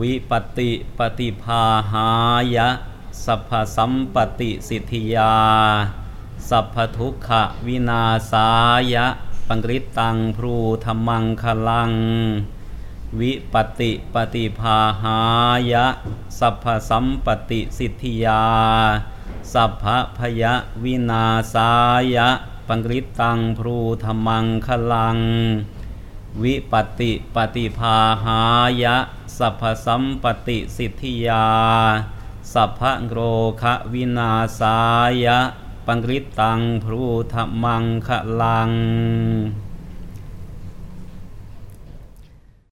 วิปติปฏิภาหายะ สัพพสัมปติสิทธิยา สัพพทุกขวินาสายะ ปังริตังพรูธรรมังคลัง วิปติปฏิภาหายะ สัพพสัมปติสิทธิยา สัพพพยวินาสายะ ปังริตังพรูธรรมังคลัง วิปติปฏิภาหายะ สัพพสัมปติสิทธิยา สัพพะโรคะวินาสายะ ปังริตตังพรูธรรมังคลัง